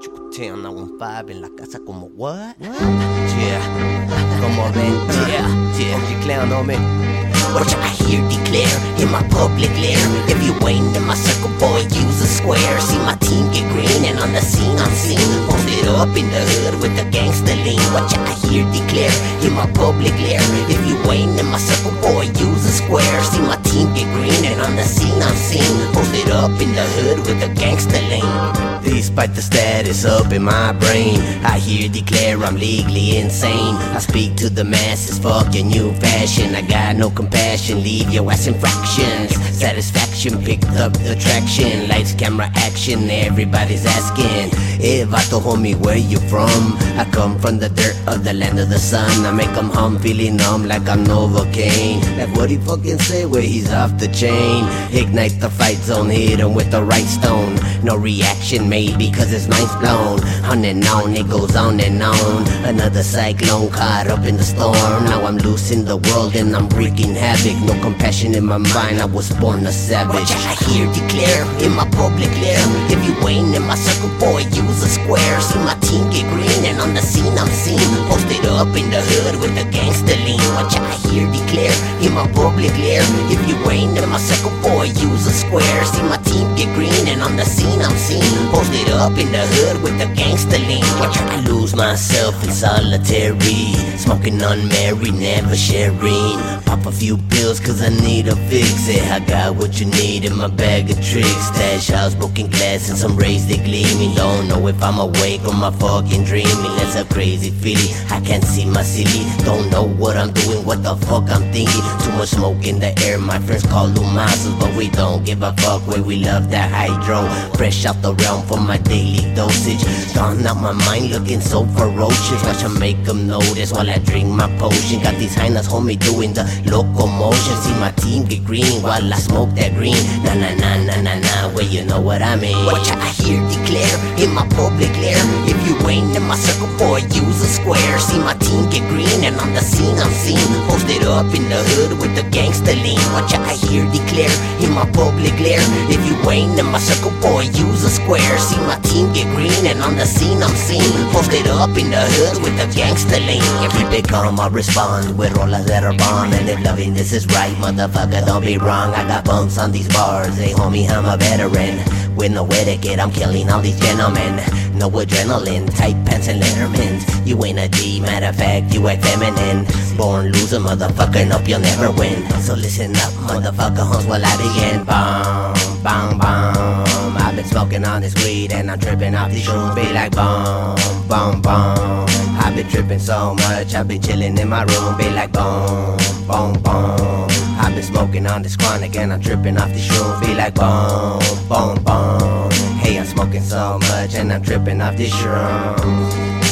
Town 915 en la casa como what? Yeah, como ven, yeah, yeah, you clown on me. Watch I hear declare in my public lair. If you ain't in my circle, boy, use a square. See my team on the scene I'm seen. Posted up in the hood with the gangster lean. Watch I hear declare in my public glare. If you ain't in my circle, boy, use a square. See my team get green and on the scene I'm seen. Posted up in the hood with the gangster lean. Despite the status up in my brain, I hear declare I'm legally insane. I speak to the masses, fuck your new fashion. I got no compassion, leave your ass in fractions. Satisfaction picked up the traction. Lights, camera, action, everybody's asking. Hey, Vato, homie, where you from? I come from the dirt of the land of the sun. I make 'em hum, feeling numb like I'm Novocaine. Like what he fucking say where he's off the chain. Ignite the fight zone, hit him with the right stone. No reaction made because his mind's blown. On and on, it goes on and on. Another cyclone caught up in the storm. Now I'm loose in the world and I'm wreaking havoc. No compassion in my mind, I was born a savage. I hear declare in my public lair. If you ain't in my circle, boy, use a square. See my team get green and on the scene I'm seen. Posted up in the hood with the gangster lean. Watch I hear declare in my public lair. If you ain't in up in the hood with the gangster lean. Watch I lose myself in solitary. Smoking Mary, never sharing. Pop a few pills cause I need a fix it. I got what you need in my bag of tricks. Stash house, broken glass, and some rays they gleaming. Don't know if I'm awake or my fucking dreaming. That's a crazy feeling. I can't see my city. Don't know what I'm doing, what the fuck I'm thinking. Too much smoke in the air, my friends call them Lumasos, but we don't give a fuck where we love that hydro. Fresh out the realm for my daily dosage. Gone out my mind looking so ferocious. Watch I make them notice while I drink my potion. Got these hyenas, homie, doing the locomotion. See my team get green while I smoke that green. Na na na na na na, well, you know what I mean. Watch I hear declare in my public lair. If you ain't in my circle, boy, use a square. See my team get green and on the scene I'm seen. Up in the hood with the gangster lean. Watch I hear declare in my public glare. If you ain't in my circle, boy, use a square. See my team get green and on the scene I'm seen. Posted up in the hood with the gangster lean. If you become, I respond with rollers that are born. And if loving this is right, motherfucker, don't be wrong. I got bumps on these bars. Hey, homie, I'm a veteran. With nowhere to get, I'm killing all these gentlemen. No adrenaline, tight pants and lettermans. You ain't a D, matter of fact, you act feminine. Born loser, motherfucker, nope, you'll never win. So listen up, motherfucker, homes while I begin. Boom, boom, boom. I've been smoking on this weed and I'm tripping off these shrooms. Be like boom, boom, boom. I've been tripping so much, I've been chilling in my room. Be like boom, boom, boom. I've been smoking on this chronic and I'm tripping off these shrooms. Be like boom, boom, boom. Hey, I'm smoking so much and I'm tripping off these shrooms.